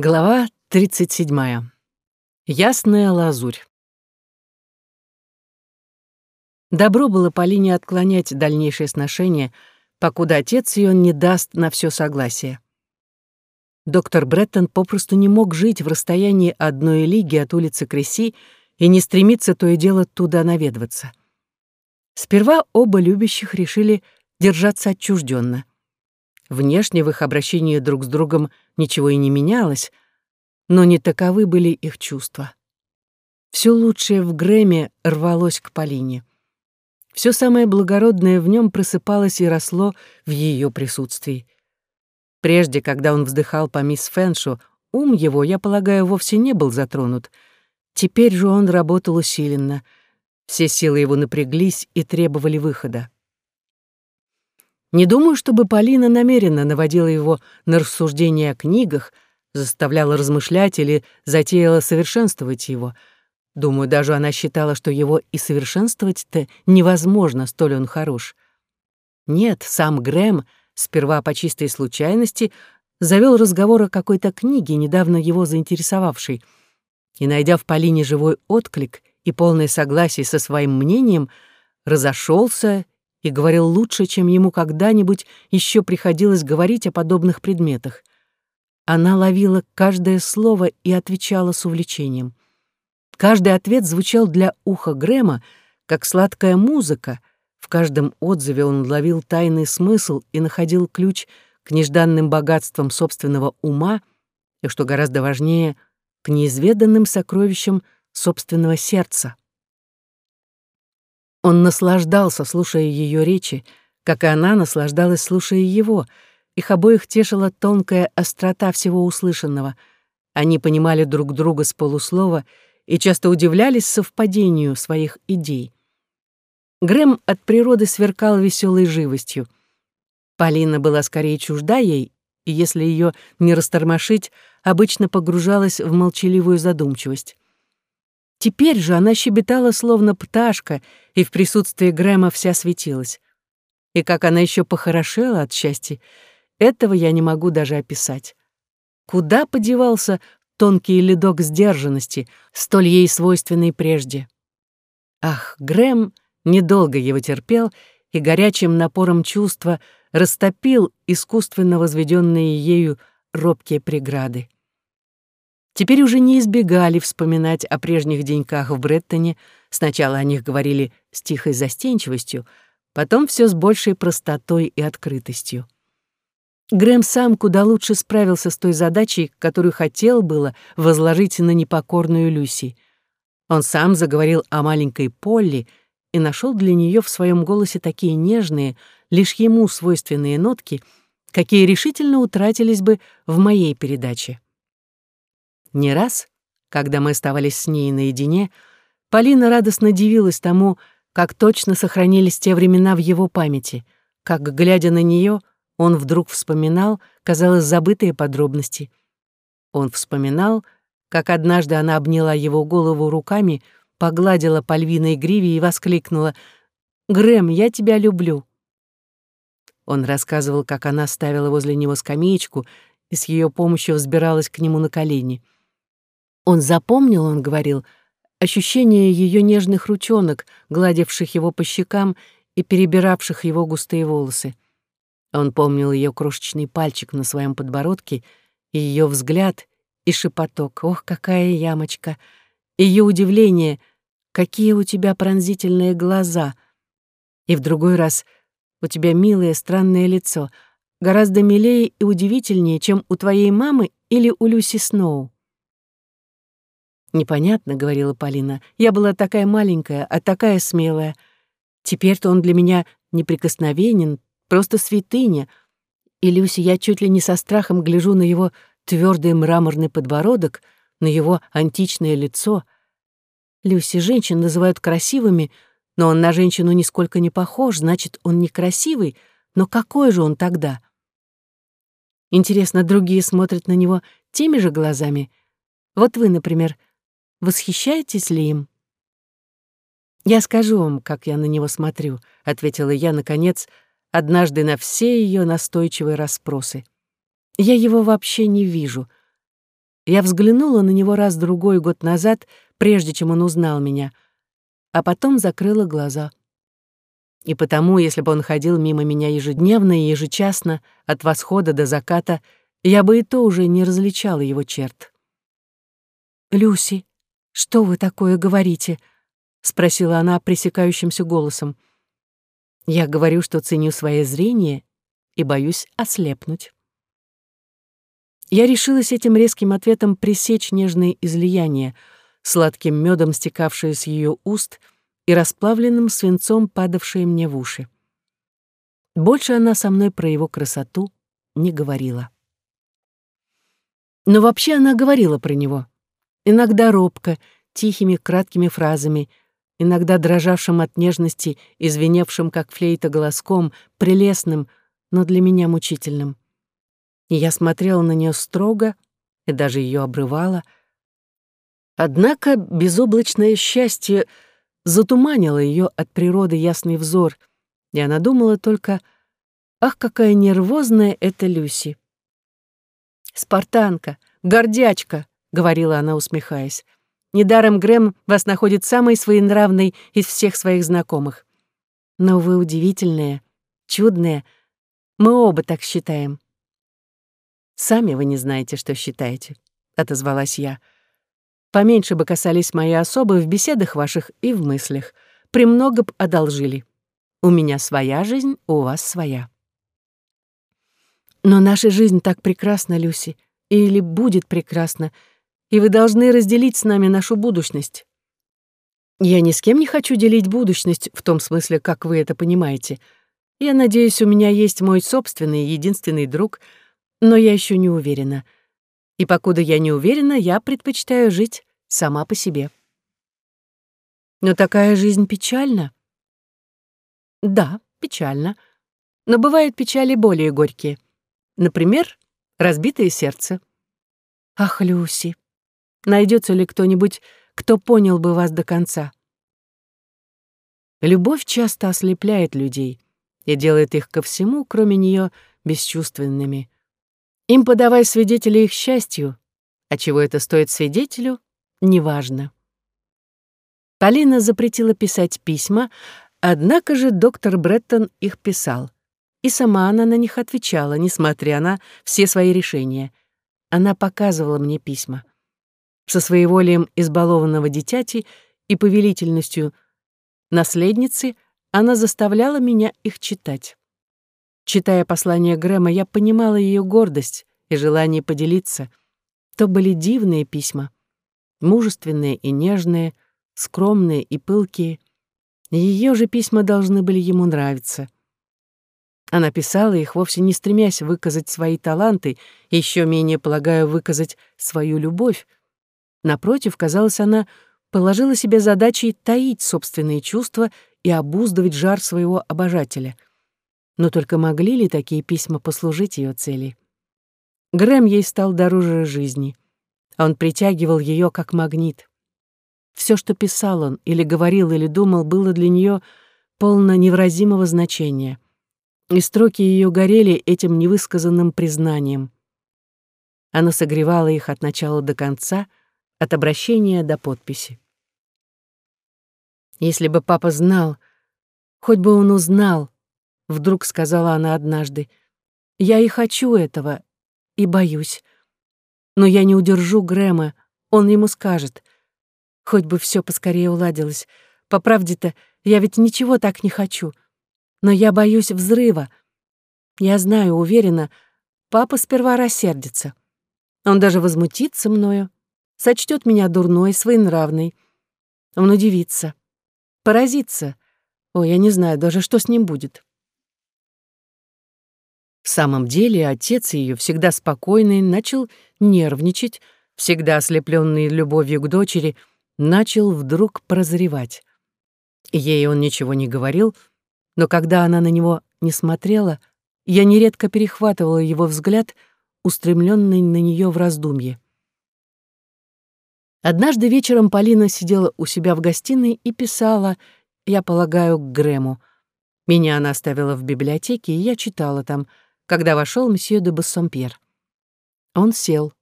Глава 37. Ясная лазурь. Добро было Полине отклонять дальнейшее сношение, покуда отец ее не даст на все согласие. Доктор Бреттон попросту не мог жить в расстоянии одной лиги от улицы Креси и не стремиться то и дело туда наведываться. Сперва оба любящих решили держаться отчужденно. Внешне в их обращении друг с другом ничего и не менялось, но не таковы были их чувства. Все лучшее в Грэме рвалось к Полине. Все самое благородное в нем просыпалось и росло в ее присутствии. Прежде, когда он вздыхал по мисс Фэншу, ум его, я полагаю, вовсе не был затронут. Теперь же он работал усиленно. Все силы его напряглись и требовали выхода. Не думаю, чтобы Полина намеренно наводила его на рассуждения о книгах, заставляла размышлять или затеяла совершенствовать его. Думаю, даже она считала, что его и совершенствовать-то невозможно, столь он хорош. Нет, сам Грэм, сперва по чистой случайности, завел разговор о какой-то книге, недавно его заинтересовавшей, и, найдя в Полине живой отклик и полное согласие со своим мнением, разошелся и говорил лучше, чем ему когда-нибудь еще приходилось говорить о подобных предметах. Она ловила каждое слово и отвечала с увлечением. Каждый ответ звучал для уха Грэма, как сладкая музыка. В каждом отзыве он ловил тайный смысл и находил ключ к нежданным богатствам собственного ума и, что гораздо важнее, к неизведанным сокровищам собственного сердца. Он наслаждался, слушая ее речи, как и она наслаждалась, слушая его. Их обоих тешила тонкая острота всего услышанного. Они понимали друг друга с полуслова и часто удивлялись совпадению своих идей. Грэм от природы сверкал веселой живостью. Полина была скорее чужда ей, и если ее не растормошить, обычно погружалась в молчаливую задумчивость. Теперь же она щебетала, словно пташка, и в присутствии Грэма вся светилась. И как она еще похорошела от счастья, этого я не могу даже описать. Куда подевался тонкий ледок сдержанности, столь ей свойственный прежде? Ах, Грэм недолго его терпел и горячим напором чувства растопил искусственно возведенные ею робкие преграды. Теперь уже не избегали вспоминать о прежних деньках в Бреттоне, сначала о них говорили с тихой застенчивостью, потом все с большей простотой и открытостью. Грэм сам куда лучше справился с той задачей, которую хотел было возложить на непокорную Люси. Он сам заговорил о маленькой Полли и нашел для нее в своем голосе такие нежные, лишь ему свойственные нотки, какие решительно утратились бы в моей передаче. Не раз, когда мы оставались с ней наедине, Полина радостно дивилась тому, как точно сохранились те времена в его памяти, как, глядя на нее, он вдруг вспоминал, казалось, забытые подробности. Он вспоминал, как однажды она обняла его голову руками, погладила по львиной гриве и воскликнула «Грэм, я тебя люблю». Он рассказывал, как она ставила возле него скамеечку и с ее помощью взбиралась к нему на колени — он запомнил, он говорил, ощущение ее нежных ручонок, гладивших его по щекам и перебиравших его густые волосы. Он помнил ее крошечный пальчик на своем подбородке и ее взгляд и шепоток. Ох, какая ямочка! Ее удивление, какие у тебя пронзительные глаза. И в другой раз у тебя милое странное лицо, гораздо милее и удивительнее, чем у твоей мамы или у Люси Сноу. «Непонятно», — говорила Полина. «Я была такая маленькая, а такая смелая. Теперь-то он для меня неприкосновенен, просто святыня. И, Люси, я чуть ли не со страхом гляжу на его твердый мраморный подбородок, на его античное лицо. Люси, женщин называют красивыми, но он на женщину нисколько не похож, значит, он некрасивый, но какой же он тогда?» Интересно, другие смотрят на него теми же глазами? Вот вы, например, — Восхищаетесь ли им?» «Я скажу вам, как я на него смотрю», — ответила я, наконец, однажды на все ее настойчивые расспросы. «Я его вообще не вижу. Я взглянула на него раз-другой год назад, прежде чем он узнал меня, а потом закрыла глаза. И потому, если бы он ходил мимо меня ежедневно и ежечасно, от восхода до заката, я бы и то уже не различала его черт. «Люси, что вы такое говорите?» — спросила она пресекающимся голосом. «Я говорю, что ценю свое зрение и боюсь ослепнуть». Я решилась этим резким ответом пресечь нежные излияния, сладким медом стекавшие с ее уст и расплавленным свинцом падавшие мне в уши. Больше она со мной про его красоту не говорила. Но вообще она говорила про него. Иногда робко, тихими краткими фразами, иногда дрожавшим от нежности и звеневшим, как флейта, голоском, прелестным, но для меня мучительным и я смотрела на нее строго и даже ее обрывала. Однако безоблачное счастье затуманило ее от природы ясный взор, и она думала только «Ах, какая нервозная эта Люси!» «Спартанка, гордячка!» — говорила она, усмехаясь. «Недаром Грэм вас находит самой своенравной из всех своих знакомых. Но вы удивительная, чудная. Мы оба так считаем. «Сами вы не знаете, что считаете», — отозвалась я. «Поменьше бы касались моей особы в беседах ваших и в мыслях. Премного б одолжили. У меня своя жизнь, у вас своя». «Но наша жизнь так прекрасна, Люси, или будет прекрасна, и вы должны разделить с нами нашу будущность». «Я ни с кем не хочу делить будущность в том смысле, как вы это понимаете. Я надеюсь, у меня есть мой собственный единственный друг — но я еще не уверена. И покуда я не уверена, я предпочитаю жить сама по себе. Но такая жизнь печальна. Да, печально. Но бывают печали более горькие. Например, разбитое сердце. Ах, Люси, найдется ли кто-нибудь, кто понял бы вас до конца? Любовь часто ослепляет людей и делает их ко всему, кроме нее, бесчувственными. Им подавай свидетелей их счастью, а чего это стоит свидетелю, неважно. Полина запретила писать письма, однако же доктор Бреттон их писал. И сама она на них отвечала, несмотря на все свои решения. Она показывала мне письма. Со своеволием избалованного дитяти и повелительностью наследницы она заставляла меня их читать. Читая послание Грэма, я понимала ее гордость и желание поделиться. То были дивные письма, мужественные и нежные, скромные и пылкие. Ее же письма должны были ему нравиться. Она писала их, вовсе не стремясь выказать свои таланты, еще менее, полагаю, выказать свою любовь. Напротив, казалось, она положила себе задачей таить собственные чувства и обуздывать жар своего обожателя — но только могли ли такие письма послужить ее цели? Грэм ей стал дороже жизни. Он притягивал ее как магнит. Все, что писал он, или говорил, или думал, было для нее полно невразимого значения. И строки ее горели этим невысказанным признанием. Оно согревало их от начала до конца, от обращения до подписи. Если бы папа знал, хоть бы он узнал, Вдруг сказала она однажды. «Я и хочу этого, и боюсь. Но я не удержу Грэма, он ему скажет. Хоть бы все поскорее уладилось. По правде-то, я ведь ничего так не хочу. Но я боюсь взрыва. Я знаю, уверена, папа сперва рассердится. Он даже возмутится мною, сочтет меня дурной, своенравной. Он удивится, поразится. Ой, я не знаю даже, что с ним будет. В самом деле отец ее, всегда спокойный, начал нервничать, всегда ослепленный любовью к дочери, начал вдруг прозревать. Ей он ничего не говорил, но когда она на него не смотрела, я нередко перехватывала его взгляд, устремленный на нее в раздумье. Однажды вечером Полина сидела у себя в гостиной и писала, я полагаю, к Грэму. Меня она оставила в библиотеке, и я читала там — когда вошел мсье де Бассомпьер. Он сел.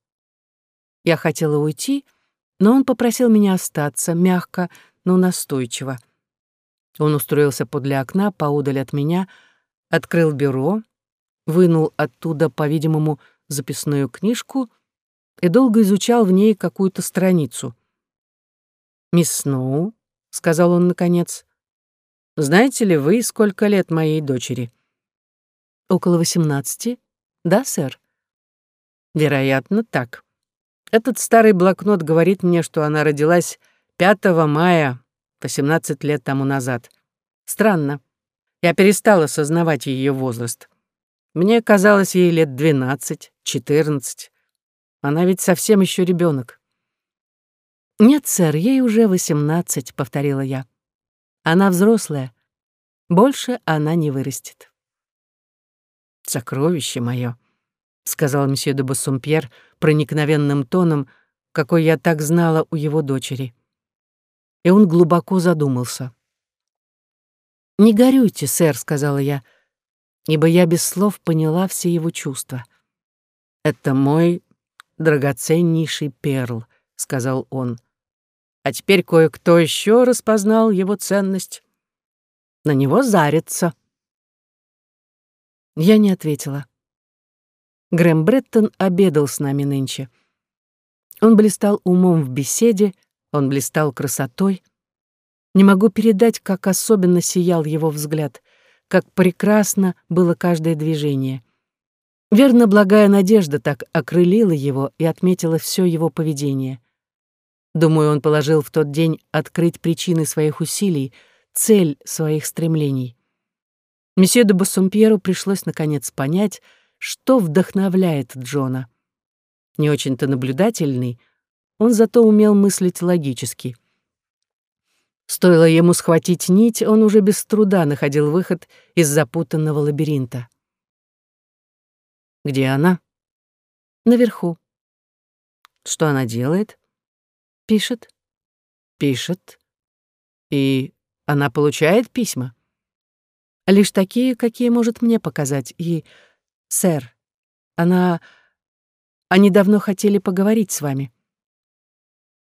Я хотела уйти, но он попросил меня остаться, мягко, но настойчиво. Он устроился подле окна, поудаль от меня, открыл бюро, вынул оттуда, по-видимому, записную книжку и долго изучал в ней какую-то страницу. «Мисс Сноу», — сказал он наконец, — «знаете ли вы, сколько лет моей дочери?» «Около восемнадцати. Да, сэр?» «Вероятно, так. Этот старый блокнот говорит мне, что она родилась 5 мая, 18 лет тому назад. Странно. Я перестала осознавать ее возраст. Мне казалось ей лет 12, 14. Она ведь совсем еще ребенок. «Нет, сэр, ей уже 18», — повторила я. «Она взрослая. Больше она не вырастет». «Сокровище мое», — сказал месье де Бассумпьер проникновенным тоном, какой я так знала у его дочери. И он глубоко задумался. «Не горюйте, сэр», — сказала я, ибо я без слов поняла все его чувства. «Это мой драгоценнейший перл», — сказал он. «А теперь кое-кто еще распознал его ценность. На него зарится». Я не ответила. Грэм Бреттон обедал с нами нынче. Он блистал умом в беседе, он блистал красотой. Не могу передать, как особенно сиял его взгляд, как прекрасно было каждое движение. Верно, благая надежда так окрылила его и отметила все его поведение. Думаю, он положил в тот день открыть причины своих усилий, цель своих стремлений. Месье де Бассумпьеру пришлось наконец понять, что вдохновляет Джона. Не очень-то наблюдательный, он зато умел мыслить логически. Стоило ему схватить нить, он уже без труда находил выход из запутанного лабиринта. «Где она?» «Наверху». «Что она делает?» «Пишет». «Пишет. И она получает письма?» «Лишь такие, какие может мне показать, и «Сэр, она... Они давно хотели поговорить с вами».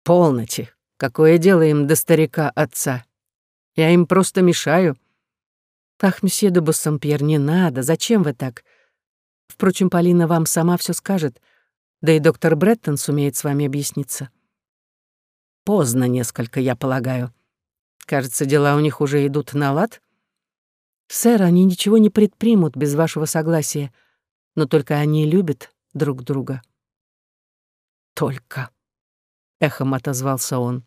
«Полноте. Какое дело им до старика отца? Я им просто мешаю». «Ах, месье де Буссампьер, не надо. Зачем вы так? Впрочем, Полина вам сама все скажет, да и доктор Бреттон сумеет с вами объясниться». «Поздно несколько, я полагаю. Кажется, дела у них уже идут на лад». «Сэр, они ничего не предпримут без вашего согласия но только они любят друг друга. «Только», — эхом отозвался он.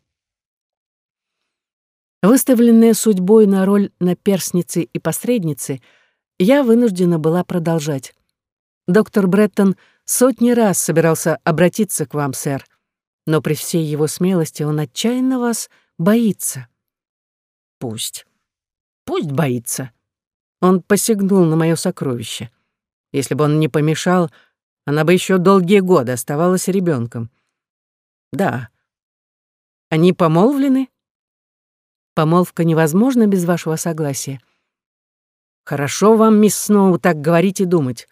Выставленная судьбой на роль наперсницы и посредницы, я вынуждена была продолжать. Доктор Бреттон сотни раз собирался обратиться к вам, сэр, но при всей его смелости он отчаянно вас боится. Пусть. Пусть боится. Он посягнул на мое сокровище. Если бы он не помешал, она бы еще долгие годы оставалась ребенком. Да. Они помолвлены? Помолвка невозможна без вашего согласия. Хорошо вам, мисс Сноу, так говорить и думать.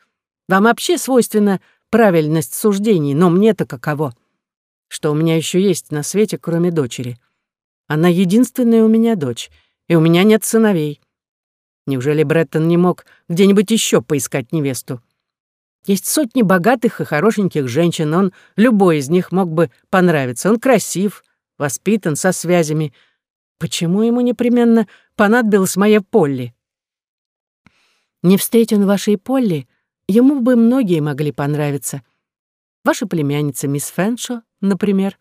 Вам вообще свойственна правильность суждений, но мне-то каково? Что у меня еще есть на свете, кроме дочери? Она единственная у меня дочь, и у меня нет сыновей. Неужели Бреттон не мог где-нибудь еще поискать невесту? Есть сотни богатых и хорошеньких женщин, он, любой из них мог бы понравиться. Он красив, воспитан, со связями. Почему ему непременно понадобилась моя Полли? Не встреть он вашей Полли, ему бы многие могли понравиться. Ваша племянница мисс Фэншо, например.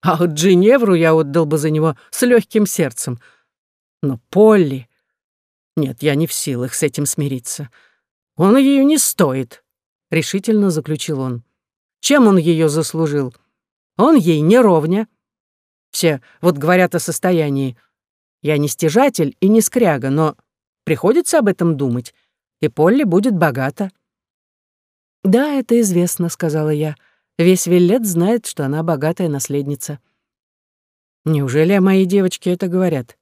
А вот Джиневру я отдал бы за него с легким сердцем. Но Полли... Нет, я не в силах с этим смириться. Он ее не стоит, решительно заключил он. Чем он ее заслужил? Он ей не ровня. Все вот говорят о состоянии. Я не стяжатель и не скряга, но приходится об этом думать, и Полли будет богата. «Да, это известно», — сказала я. «Весь Виллет знает, что она богатая наследница». «Неужели о моей девочке это говорят?»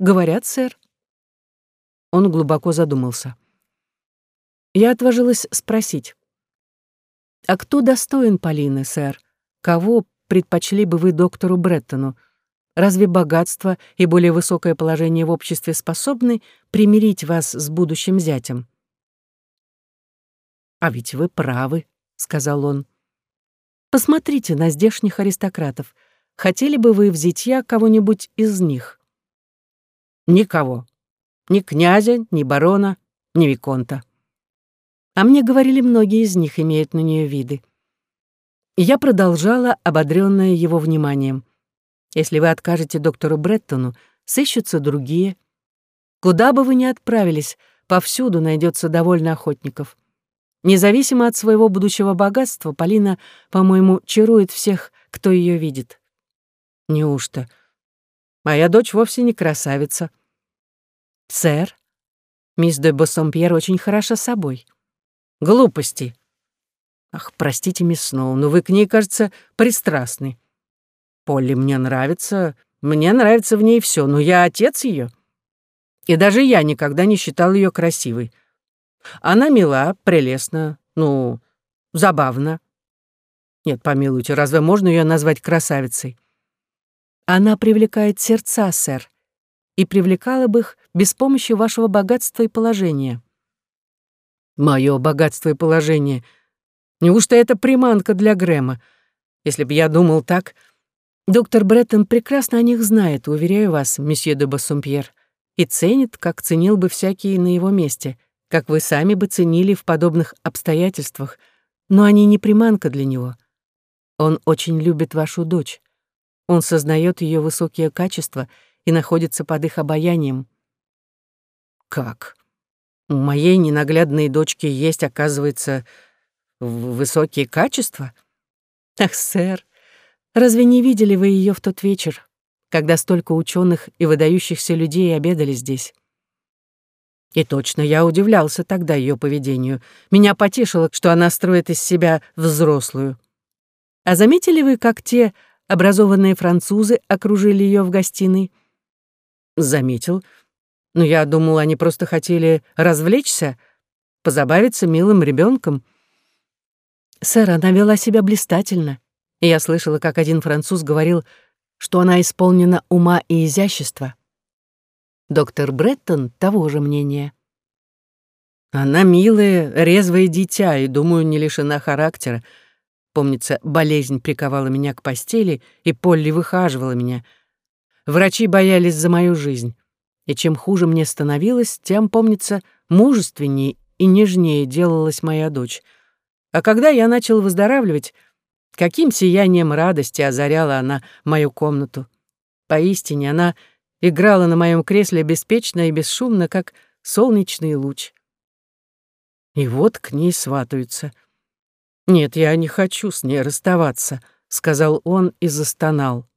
«Говорят, сэр. Он глубоко задумался. Я отважилась спросить. «А кто достоин Полины, сэр? кого предпочли бы вы доктору Бреттону? Разве богатство и более высокое положение в обществе способны примирить вас с будущим зятем? «А ведь вы правы», — сказал он. «Посмотрите на здешних аристократов. Хотели бы вы в зятья кого-нибудь из них?» «Никого. Ни князя, ни барона, ни виконта». А мне говорили, многие из них имеют на нее виды. Я продолжала, ободрённая его вниманием. Если вы откажете доктору Бреттону, сыщутся другие. Куда бы вы ни отправились, повсюду найдется довольно охотников. Независимо от своего будущего богатства, Полина, по-моему, чарует всех, кто ее видит. Неужто? Моя дочь вовсе не красавица. Сэр, мисс де Боссомпьер очень хороша собой. Глупости. Ах, простите, мисс Сноу, но вы к ней, кажется, пристрастны. Полли мне нравится, мне нравится в ней все, но я отец ее. И даже я никогда не считал ее красивой. Она мила, прелестна, ну, забавна. Нет, помилуйте, разве можно ее назвать красавицей? Она привлекает сердца, сэр, и привлекала бы их без помощи вашего богатства и положения. Мое богатство и положение. Неужто это приманка для Грэма? Если бы я думал так, Доктор Бреттон прекрасно о них знает, уверяю вас, месье де Бассомпьер, и ценит, как ценил бы всякий на его месте, как вы сами бы ценили в подобных обстоятельствах, но они не приманка для него. Он очень любит вашу дочь. Он сознает ее высокие качества и находится под их обаянием. Как? У моей ненаглядной дочки есть, оказывается, высокие качества? Ах, сэр, Разве не видели вы ее в тот вечер, когда столько ученых и выдающихся людей обедали здесь? И точно, я удивлялся тогда ее поведению. Меня потешило, что она строит из себя взрослую. А заметили вы, как те образованные французы окружили ее в гостиной? Заметил. Но я думал, они просто хотели развлечься, позабавиться милым ребенком. Сэр, она вела себя блистательно и я слышала, как один француз говорил, что она исполнена ума и изящества. Доктор Бреттон того же мнения. Она милая, резвое дитя и, думаю, не лишена характера. Помнится, болезнь приковала меня к постели, и Полли выхаживала меня. Врачи боялись за мою жизнь. И чем хуже мне становилось, тем, помнится, мужественнее и нежнее делалась моя дочь. А когда я начал выздоравливать, Каким сиянием радости озаряла она мою комнату. Поистине она играла на моем кресле беспечно и бесшумно, как солнечный луч. И вот к ней сватаются. «Нет, я не хочу с ней расставаться», — сказал он и застонал.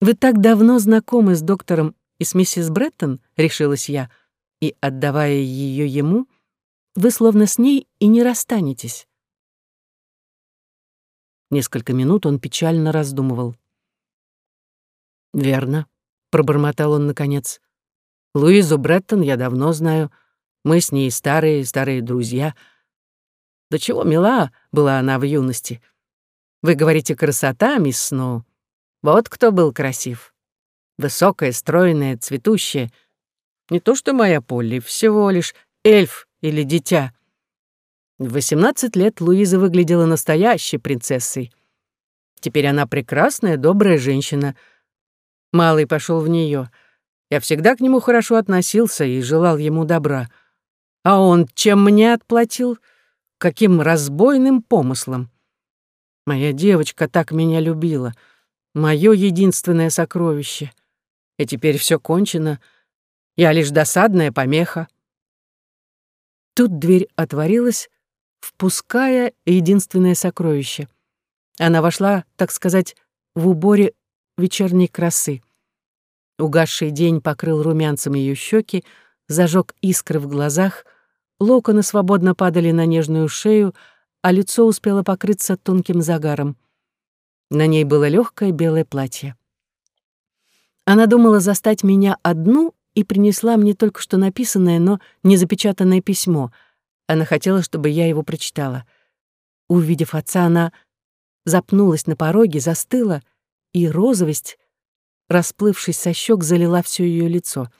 «Вы так давно знакомы с доктором и с миссис Бреттон?» — решилась я, и, отдавая ее ему, вы словно с ней и не расстанетесь. Несколько минут он печально раздумывал. «Верно», — пробормотал он наконец. «Луизу Бреттон я давно знаю. Мы с ней старые-старые друзья. До чего мила была она в юности. Вы говорите, красота, мисс Сноу? Вот кто был красив. Высокая, стройная, цветущая. Не то что моя Полли, всего лишь эльф или дитя. В 18 лет Луиза выглядела настоящей принцессой. Теперь она прекрасная, добрая женщина. Малый пошел в нее. Я всегда к нему хорошо относился и желал ему добра. А он чем мне отплатил? Каким разбойным помыслом? Моя девочка так меня любила. Мое единственное сокровище. И теперь все кончено. Я лишь досадная помеха. Тут дверь отворилась, впуская единственное сокровище. Она вошла, так сказать, в уборе вечерней красы. Угасший день покрыл румянцем ее щеки, зажег искры в глазах, локоны свободно падали на нежную шею, а лицо успело покрыться тонким загаром. На ней было легкое белое платье. Она думала застать меня одну и принесла мне только что написанное, но не запечатанное письмо — она хотела, чтобы я его прочитала. Увидев отца, она запнулась на пороге, застыла, и розовость, расплывшись со щек, залила все ее лицо.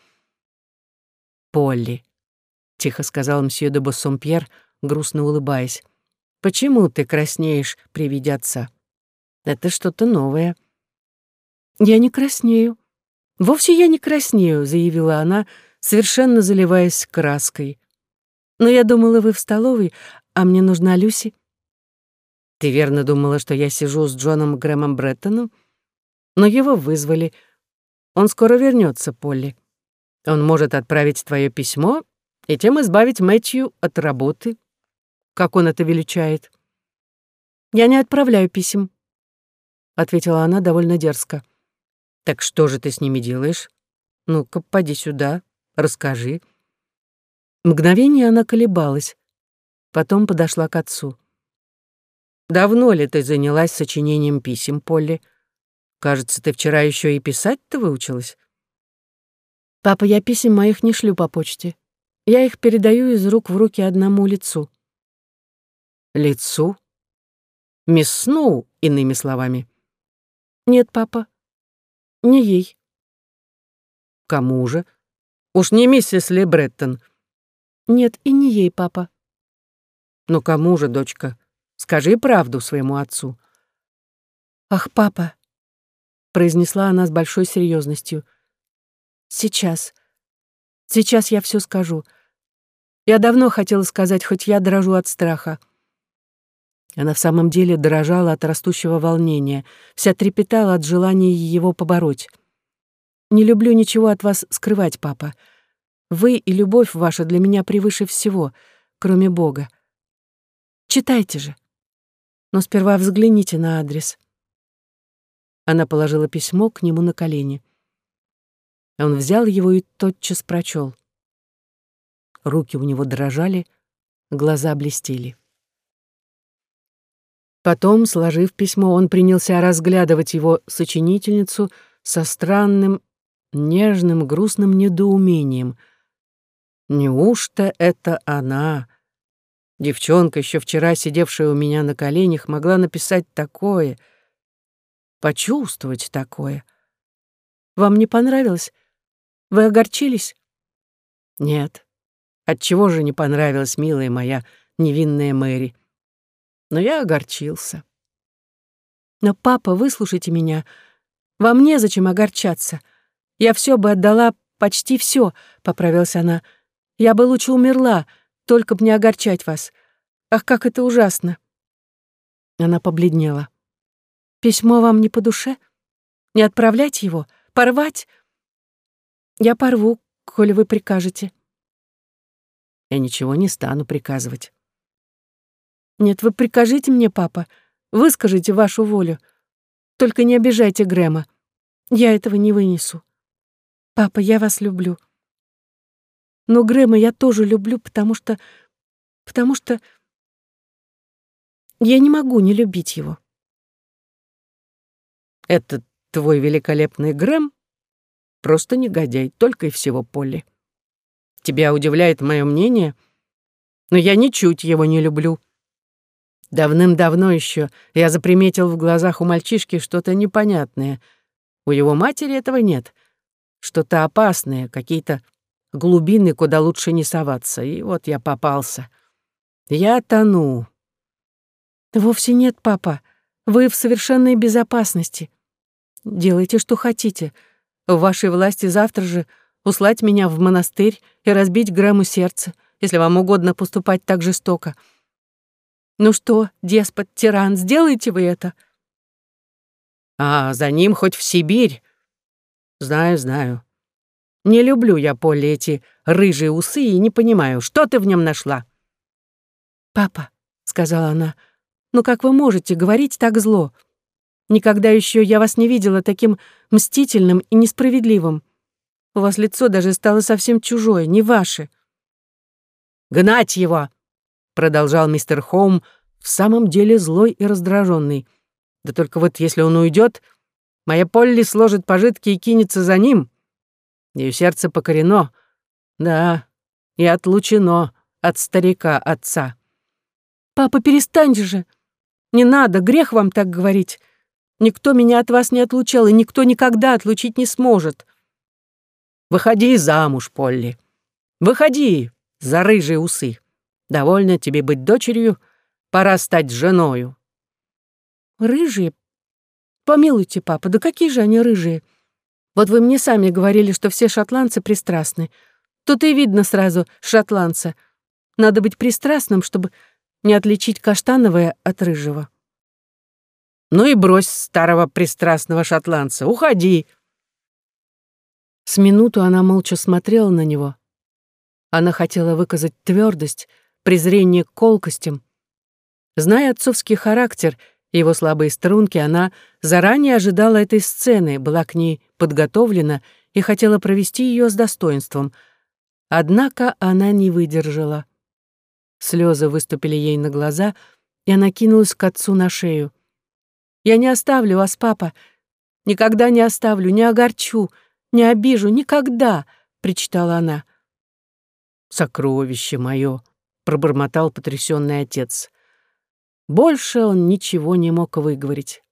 «Полли», — тихо сказал мсье де Боссомпьер, грустно улыбаясь, «почему ты краснеешь при виде отца? Это что-то новое». «Я не краснею. Вовсе я не краснею», — заявила она, совершенно заливаясь краской. «Но я думала, вы в столовой, а мне нужна Люси». «Ты верно думала, что я сижу с Джоном Грэмом Бреттоном?» Но его вызвали. Он скоро вернется, Полли. Он может отправить твое письмо и тем избавить Мэтью от работы, как он это величает. «Я не отправляю писем», — ответила она довольно дерзко. «Так что же ты с ними делаешь? Ну-ка, поди сюда, расскажи». Мгновение она колебалась, потом подошла к отцу. «Давно ли ты занялась сочинением писем, Полли?» Кажется, ты вчера еще и писать-то выучилась. Папа, я писем моих не шлю по почте. Я их передаю из рук в руки одному лицу. Лицу? Мисс Сноу, иными словами. Нет, папа, не ей. Кому же? Уж не миссис Ли Бреттон. Нет, и не ей, папа. Ну кому же, дочка? Скажи правду своему отцу. Ах, папа, произнесла она с большой серьезностью. Сейчас. Сейчас я все скажу. Я давно хотела сказать, хоть я дрожу от страха. Она в самом деле дрожала от растущего волнения, вся трепетала от желания его побороть. «Не люблю ничего от вас скрывать, папа. Вы и любовь ваша для меня превыше всего, кроме Бога. Читайте же. Но сперва взгляните на адрес. Она положила письмо к нему на колени. Он взял его и тотчас прочел. Руки у него дрожали, глаза блестели. Потом, сложив письмо, он принялся разглядывать его сочинительницу со странным, нежным, грустным недоумением. Неужто это она, девчонка, еще вчера сидевшая у меня на коленях, могла написать такое — почувствовать такое. Вам не понравилось? Вы огорчились? Нет. Отчего же не понравилась, милая моя невинная Мэри? Но я огорчился. Но, папа, выслушайте меня. Вам незачем огорчаться. Я все бы отдала, почти все, поправилась она. Я бы лучше умерла, только б не огорчать вас. Ах, как это ужасно. Она побледнела. Письмо вам не по душе? Не отправлять его? Порвать? Я порву, коли вы прикажете. Я ничего не стану приказывать. Нет, вы прикажите мне, папа. Выскажите вашу волю. Только не обижайте Грэма. Я этого не вынесу. Папа, я вас люблю. Но Грэма я тоже люблю, потому что... Потому что... Я не могу не любить его. Этот твой великолепный Грэм просто негодяй, только и всего, Полли. Тебя удивляет мое мнение, но я ничуть его не люблю. Давным-давно еще я заприметил в глазах у мальчишки что-то непонятное. У его матери этого нет. Что-то опасное, какие-то глубины, куда лучше не соваться. И вот я попался. Я тону. Вовсе нет, папа. Вы в совершенной безопасности. Делайте, что хотите. В вашей власти завтра же услать меня в монастырь и разбить Грэму сердце, если вам угодно поступать так жестоко. Ну что, деспот, тиран, сделайте вы это. А за ним хоть в Сибирь. Знаю, знаю. Не люблю я, Полли, эти рыжие усы и не понимаю, что ты в нем нашла. «Папа», — сказала она, — ну как вы можете говорить так зло? Никогда еще я вас не видела таким мстительным и несправедливым. У вас лицо даже стало совсем чужое, не ваше». «Гнать его!» — продолжал мистер Хоум, в самом деле злой и раздраженный. «Да только вот если он уйдет, моя Полли сложит пожитки и кинется за ним. Ее сердце покорено, да, и отлучено от старика отца». «Папа, перестаньте же!» Не надо, грех вам так говорить. Никто меня от вас не отлучал, и никто никогда отлучить не сможет. Выходи замуж, Полли. Выходи за рыжие усы. Довольно тебе быть дочерью, пора стать женою. Рыжие? Помилуйте, папа, да какие же они рыжие? Вот вы мне сами говорили, что все шотландцы пристрастны. Тут и видно сразу шотландца. Надо быть пристрастным, чтобы не отличить каштановое от рыжего. Ну и брось старого пристрастного шотландца. Уходи. С минуту она молча смотрела на него. Она хотела выказать твердость, презрение к колкостям. Зная отцовский характер и его слабые струнки, она заранее ожидала этой сцены, была к ней подготовлена и хотела провести ее с достоинством. Однако она не выдержала. Слезы выступили ей на глаза, и она кинулась к отцу на шею. Я не оставлю вас, папа. Никогда не оставлю, не огорчу, не обижу, никогда, причитала она. Сокровище мое, пробормотал потрясенный отец. Больше он ничего не мог выговорить.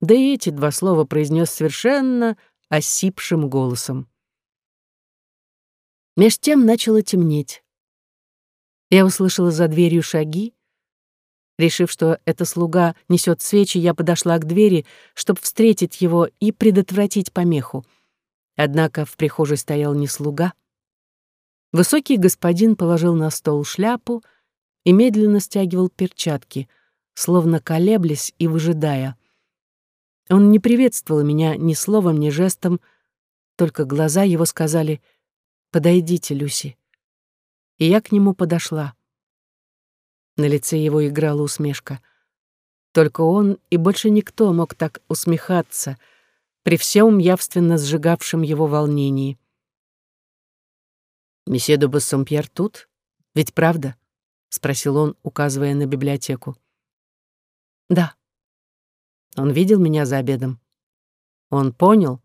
Да и эти два слова произнес совершенно осипшим голосом. Меж тем начало темнеть. Я услышала за дверью шаги, Решив, что это слуга несет свечи, я подошла к двери, чтобы встретить его и предотвратить помеху. Однако в прихожей стоял не слуга. Высокий господин положил на стол шляпу и медленно стягивал перчатки, словно колеблясь и выжидая. Он не приветствовал меня ни словом, ни жестом, только глаза его сказали «Подойдите, Люси». И я к нему подошла. На лице его играла усмешка. Только он и больше никто мог так усмехаться при всем явственно сжигавшем его волнении. «Месье де Бассомпьер тут? Ведь правда?» — спросил он, указывая на библиотеку. «Да». Он видел меня за обедом. Он понял?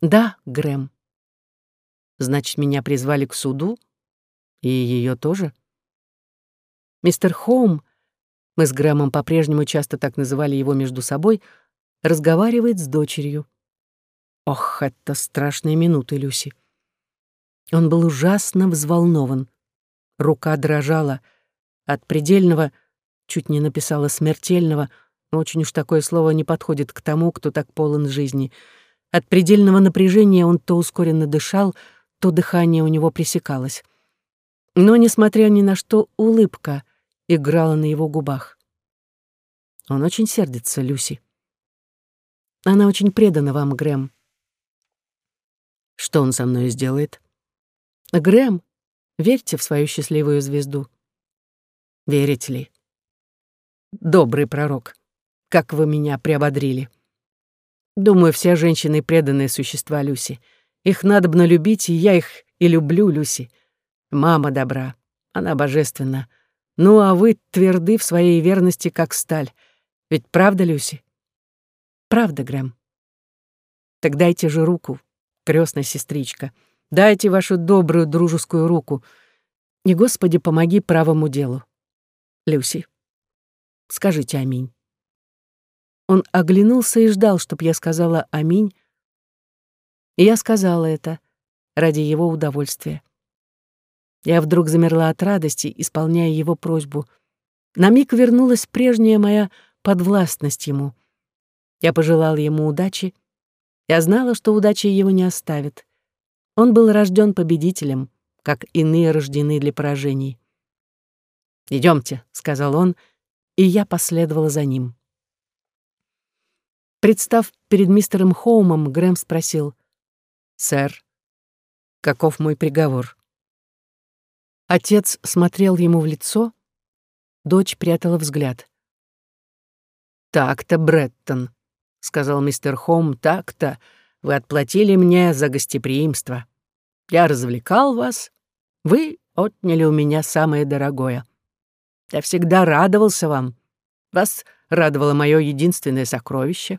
«Да, Грэм». «Значит, меня призвали к суду? И ее тоже?» Мистер Хоум, мы с Грэмом по-прежнему часто так называли его между собой, разговаривает с дочерью. Ох, это страшные минуты, Люси. Он был ужасно взволнован. Рука дрожала. От предельного, чуть не написала смертельного, но очень уж такое слово не подходит к тому, кто так полон жизни. От предельного напряжения он то ускоренно дышал, то дыхание у него пресекалось. Но, несмотря ни на что, улыбка играла на его губах. Он очень сердится, Люси. Она очень предана вам, Грэм. Что он со мной сделает? Грэм, верьте в свою счастливую звезду. Верите ли? Добрый пророк, как вы меня приободрили. Думаю, все женщины — преданные существа, Люси. Их надобно любить, и я их и люблю, Люси. Мама добра, она божественна. Ну, а вы тверды в своей верности, как сталь. Ведь правда, Люси? Правда, Грэм. Так дайте же руку, крестная сестричка. Дайте вашу добрую дружескую руку. И, Господи, помоги правому делу. Люси, скажите аминь. Он оглянулся и ждал, чтоб я сказала аминь. И я сказала это ради его удовольствия. Я вдруг замерла от радости, исполняя его просьбу. На миг вернулась прежняя моя подвластность ему. Я пожелала ему удачи. Я знала, что удача его не оставит. Он был рожден победителем, как иные рождены для поражений. Идемте, сказал он, и я последовала за ним. Представ перед мистером Хоумом, Грэм спросил, «Сэр, каков мой приговор?» Отец смотрел ему в лицо, дочь прятала взгляд. «Так-то, Бреттон», — сказал мистер Холм, — «так-то, вы отплатили мне за гостеприимство. Я развлекал вас, вы отняли у меня самое дорогое. Я всегда радовался вам. Вас радовало мое единственное сокровище.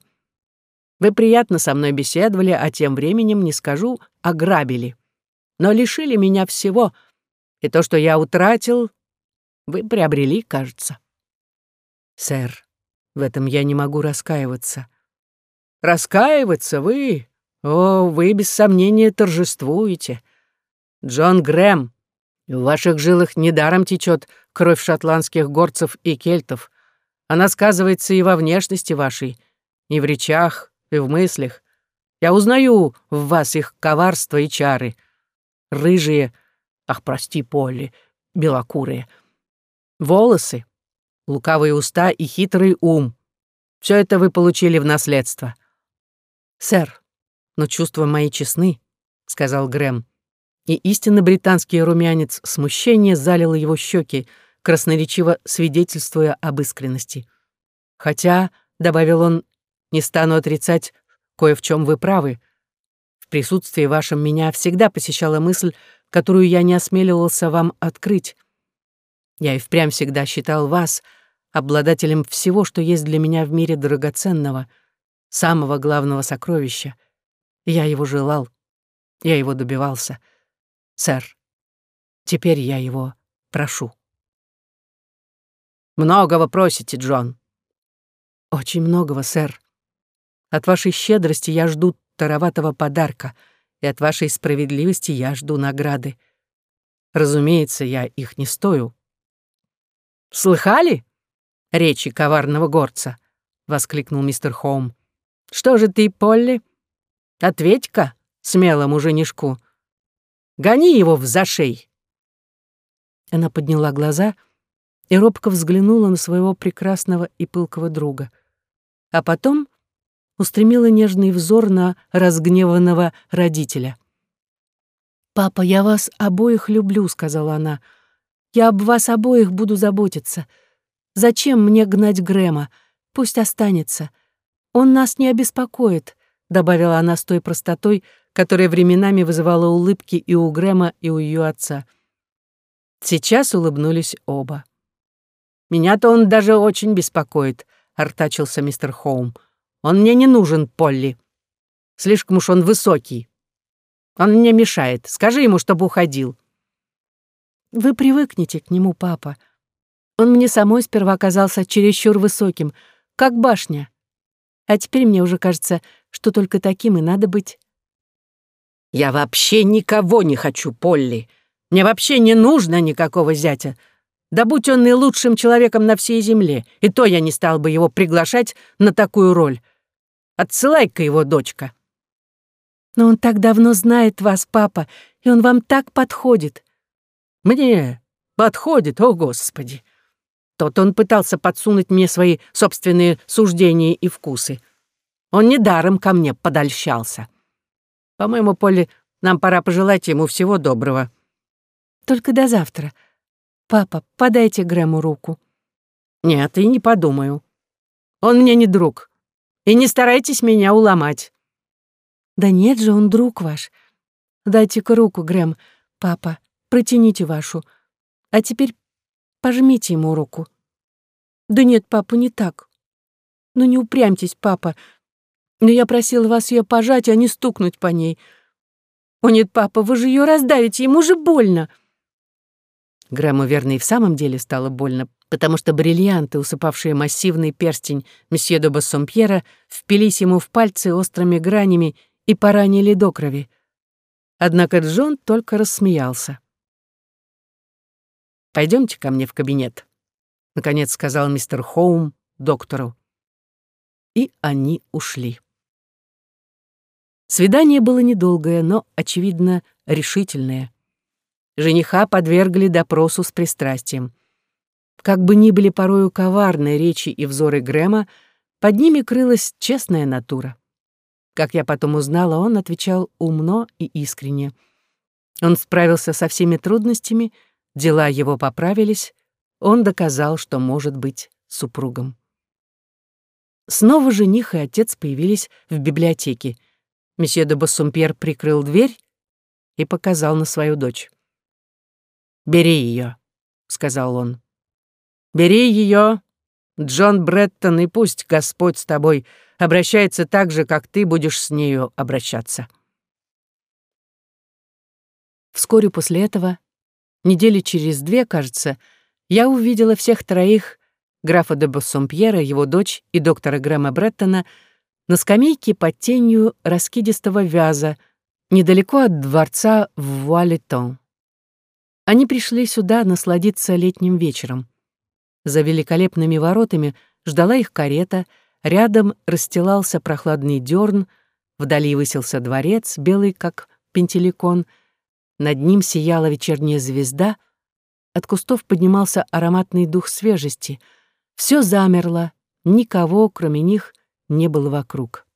Вы приятно со мной беседовали, а тем временем, не скажу, ограбили. Но лишили меня всего — и то, что я утратил, вы приобрели, кажется. Сэр, в этом я не могу раскаиваться. Раскаиваться вы? О, вы без сомнения торжествуете. Джон Грэм, в ваших жилах недаром течет кровь шотландских горцев и кельтов. Она сказывается и во внешности вашей, и в речах, и в мыслях. Я узнаю в вас их коварство и чары. Рыжие, ах, прости, Полли, белокурые. Волосы, лукавые уста и хитрый ум. Все это вы получили в наследство. Сэр, но чувства мои честны, сказал Грэм. И истинно британский румянец смущения залил его щеки, красноречиво свидетельствуя об искренности. Хотя, добавил он, не стану отрицать, кое в чем вы правы. В присутствии вашем меня всегда посещала мысль, которую я не осмеливался вам открыть. Я и впрямь всегда считал вас обладателем всего, что есть для меня в мире драгоценного, самого главного сокровища. Я его желал, я его добивался. Сэр, теперь я его прошу. Многого просите, Джон. Очень многого, сэр. От вашей щедрости я жду тароватого подарка, и от вашей справедливости я жду награды. Разумеется, я их не стою. «Слыхали?» речи коварного горца, воскликнул мистер Хоум. Что же ты, Полли? Ответь-ка смелому женишку. Гони его в зашей. Она подняла глаза и робко взглянула на своего прекрасного и пылкого друга. А потом устремила нежный взор на разгневанного родителя. «Папа, я вас обоих люблю», — сказала она. «Я об вас обоих буду заботиться. Зачем мне гнать Грэма? Пусть останется. Он нас не обеспокоит», — добавила она с той простотой, которая временами вызывала улыбки и у Грэма, и у ее отца. Сейчас улыбнулись оба. «Меня-то он даже очень беспокоит», — артачился мистер Хоум. Он мне не нужен, Полли. Слишком уж он высокий. Он мне мешает. Скажи ему, чтобы уходил». «Вы привыкнете к нему, папа. Он мне самой сперва казался чересчур высоким, как башня. А теперь мне уже кажется, что только таким и надо быть». «Я вообще никого не хочу, Полли. Мне вообще не нужно никакого зятя. Да будь он и лучшим человеком на всей земле, и то я не стал бы его приглашать на такую роль. Отсылай-ка его, дочка». «Но он так давно знает вас, папа, и он вам так подходит». «Мне подходит, о Господи!» Тот он пытался подсунуть мне свои собственные суждения и вкусы. Он недаром ко мне подольщался. По-моему, Поле, нам пора пожелать ему всего доброго. Только до завтра. Папа, подайте Грэму руку. Нет, и не подумаю. Он мне не друг. И не старайтесь меня уломать». «Да нет же, он друг ваш. Дайте-ка руку, Грэм. Папа, протяните вашу. А теперь пожмите ему руку». «Да нет, папа, не так. Ну не упрямьтесь, папа. Но я просила вас ее пожать, а не стукнуть по ней. О нет, папа, вы же ее раздавите, ему же больно». Грэму, верно, и в самом деле стало больно, потому что бриллианты, усыпавшие массивный перстень месье де Бассомпьера, впились ему в пальцы острыми гранями и поранили до крови. Однако Джон только рассмеялся. Пойдемте ко мне в кабинет», — наконец сказал мистер Хоум доктору. И они ушли. Свидание было недолгое, но, очевидно, решительное. Жениха подвергли допросу с пристрастием. Как бы ни были порою коварные речи и взоры Грэма, под ними крылась честная натура. Как я потом узнала, он отвечал умно и искренне. Он справился со всеми трудностями, дела его поправились, он доказал, что может быть супругом. Снова жених и отец появились в библиотеке. Месье де Бассумпьер прикрыл дверь и показал на свою дочь. «Бери ее», — сказал он. Бери ее, Джон Бреттон, и пусть Господь с тобой обращается так же, как ты будешь с нею обращаться. Вскоре после этого, недели через две, кажется, я увидела всех троих графа де Боссомпьера, его дочь и доктора Грэма Бреттона на скамейке под тенью раскидистого вяза, недалеко от дворца в Вуалетон. Они пришли сюда насладиться летним вечером. За великолепными воротами ждала их карета, рядом расстилался прохладный дерн, вдали высился дворец, белый как пентеликон, над ним сияла вечерняя звезда, от кустов поднимался ароматный дух свежести. Все замерло, никого, кроме них, не было вокруг.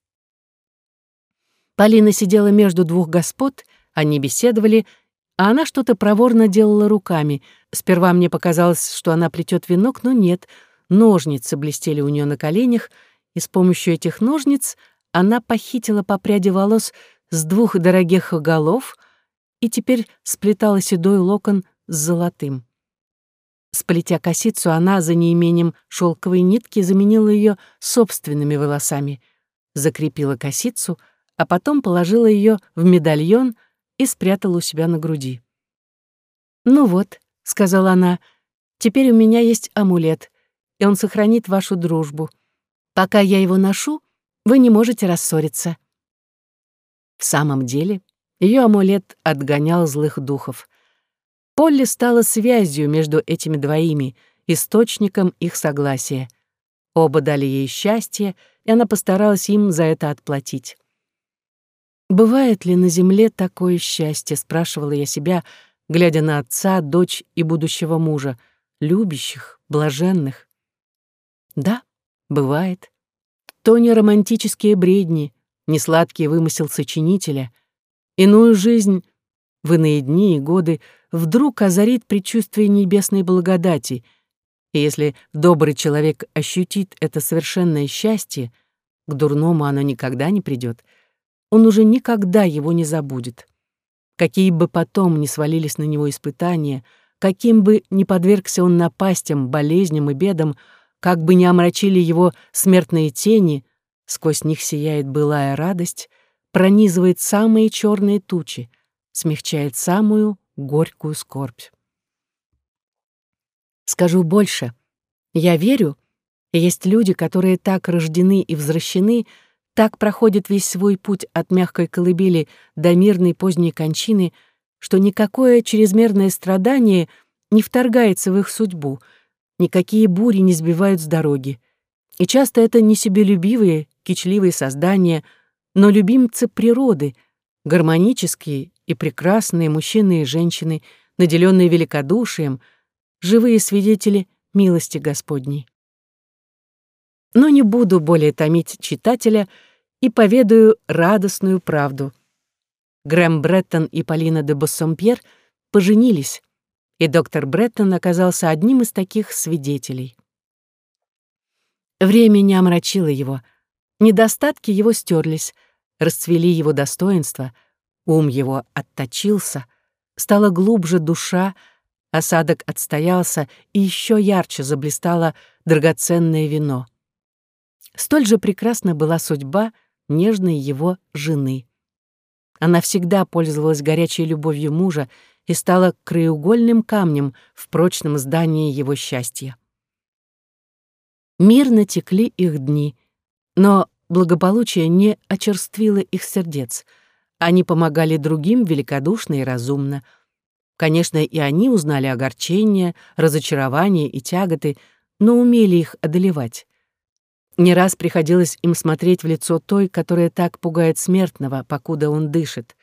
Полина сидела между двух господ, они беседовали, а она что-то проворно делала руками. Сперва мне показалось, что она плетет венок, но нет. Ножницы блестели у нее на коленях, и с помощью этих ножниц она похитила по пряди волос с двух дорогих голов и теперь сплетала седой локон с золотым. Сплетя косицу, она за неимением шелковой нитки заменила ее собственными волосами, закрепила косицу, а потом положила ее в медальон и спрятала у себя на груди. «Ну вот», — сказала она, — «теперь у меня есть амулет, и он сохранит вашу дружбу. Пока я его ношу, вы не можете рассориться». В самом деле, ее амулет отгонял злых духов. Полли стала связью между этими двоими, источником их согласия. Оба дали ей счастье, и она постаралась им за это отплатить. «Бывает ли на земле такое счастье?» — спрашивала я себя, глядя на отца, дочь и будущего мужа, любящих, блаженных. Да, бывает. То не романтические бредни, не сладкий вымысел сочинителя. Иную жизнь в иные дни и годы вдруг озарит предчувствие небесной благодати, и если добрый человек ощутит это совершенное счастье, к дурному оно никогда не придет, он уже никогда его не забудет. Какие бы потом ни свалились на него испытания, каким бы ни подвергся он напастям, болезням и бедам, как бы ни омрачили его смертные тени, сквозь них сияет былая радость, пронизывает самые черные тучи, смягчает самую горькую скорбь. Скажу больше. Я верю, есть люди, которые так рождены и возвращены, так проходят весь свой путь от мягкой колыбели до мирной поздней кончины, что никакое чрезмерное страдание не вторгается в их судьбу, никакие бури не сбивают с дороги. И часто это не себелюбивые, кичливые создания, но любимцы природы, гармонические и прекрасные мужчины и женщины, наделенные великодушием, живые свидетели милости Господней. Но не буду более томить читателя и поведаю радостную правду. Грэм Бреттон и Полина де Боссомпьер поженились, и доктор Бреттон оказался одним из таких свидетелей. Время не омрачило его, недостатки его стерлись, расцвели его достоинства, ум его отточился, стала глубже душа, осадок отстоялся, и еще ярче заблистало драгоценное вино. Столь же прекрасна была судьба нежной его жены. Она всегда пользовалась горячей любовью мужа и стала краеугольным камнем в прочном здании его счастья. Мирно текли их дни, но благополучие не очерствило их сердец. Они помогали другим великодушно и разумно. Конечно, и они узнали огорчения, разочарования и тяготы, но умели их одолевать. Не раз приходилось им смотреть в лицо той, которая так пугает смертного, покуда он дышит.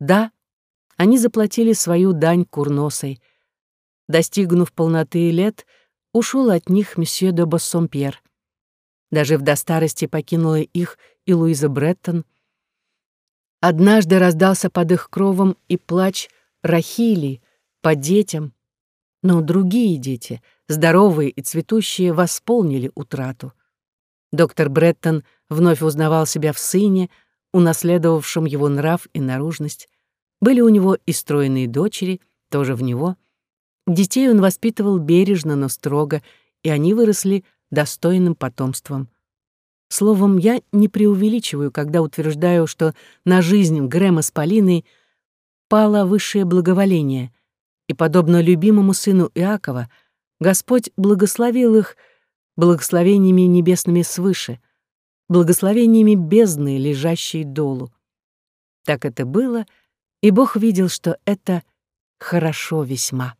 Да, они заплатили свою дань курносой. Достигнув полноты лет, ушел от них месье де Боссомпьер. Даже в до старости покинула их и Луиза Бреттон. Однажды раздался под их кровом и плач Рахили по детям, но другие дети, здоровые и цветущие, восполнили утрату. Доктор Бреттон вновь узнавал себя в сыне, унаследовавшем его нрав и наружность. Были у него и стройные дочери, тоже в него. Детей он воспитывал бережно, но строго, и они выросли достойным потомством. Словом, я не преувеличиваю, когда утверждаю, что на жизнь Грэма с Полиной пало высшее благоволение, и, подобно любимому сыну Иакова, Господь благословил их благословениями небесными свыше, благословениями бездны, лежащей долу. Так это было, и Бог видел, что это хорошо весьма.